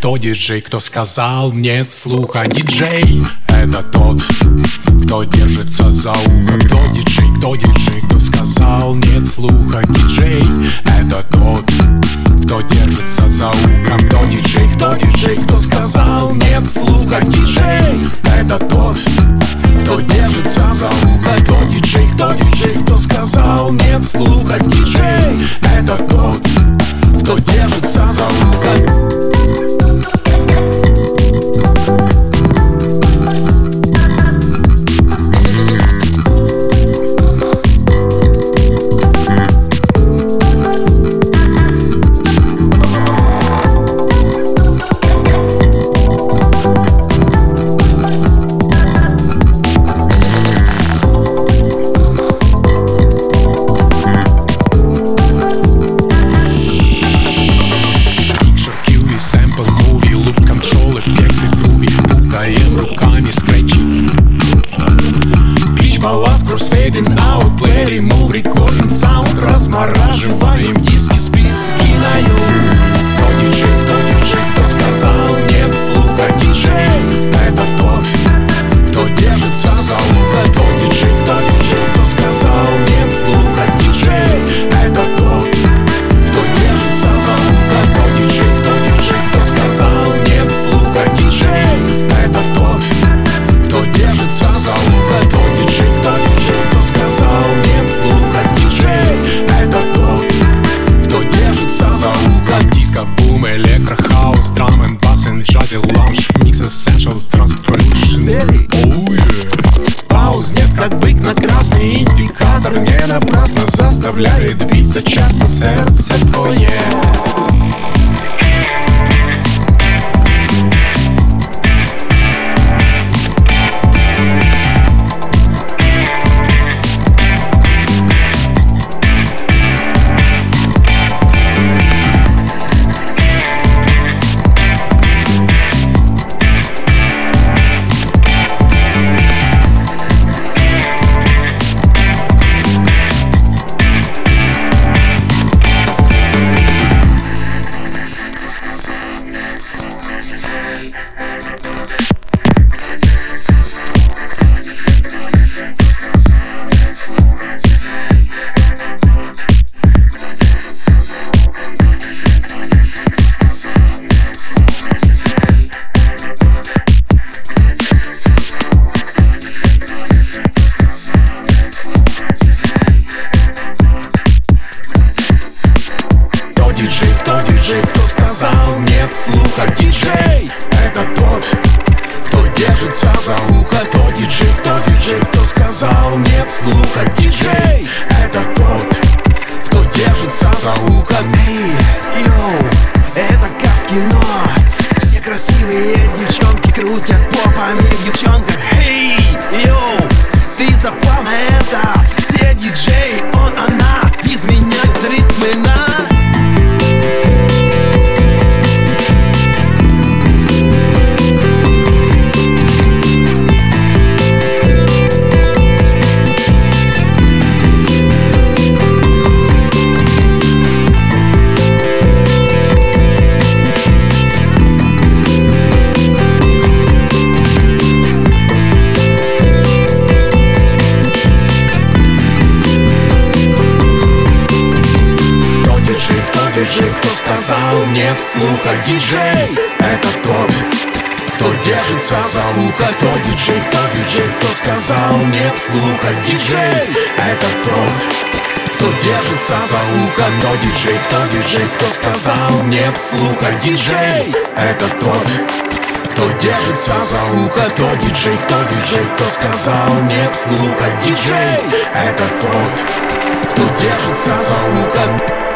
кто диджей, кто сказал нет слуха Диджей — это тот, кто держится за ухо. Кто диджей, кто диджей, кто сказал нет слуха Диджей — это тот, кто держится за ухом Кто диджей, кто диджей, кто сказал нет слуха Диджей — это тот, кто держится за ухо. Кто диджей, кто диджей, кто сказал нет слуха Диджей — Размораживаем диски, списки на ю Кто диджей, кто диджей, кто сказал нет слуха Диджей, это бум, электрохаус, драм and jazzy lounge Mix essential transproduction Oh yeah. Пауз нет, как бык на красный индикатор. Не напрасно заставляет биться часто сердце твое слуха Диджей, это тот, кто держится за Эй, йоу, это как кино. Все красивые девчонки крутят попами в девчонках кто диджей, кто сказал нет слуха? Диджей, это тот, кто держится за ухо. Кто диджей, кто диджей, кто сказал нет слуха? Диджей, это тот, кто держится за ухо. Кто диджей, кто диджей, кто сказал нет слуха? Диджей, это тот, кто держится за ухо. Кто диджей, кто диджей, кто сказал нет слуха? Диджей, это тот, кто держится за ухо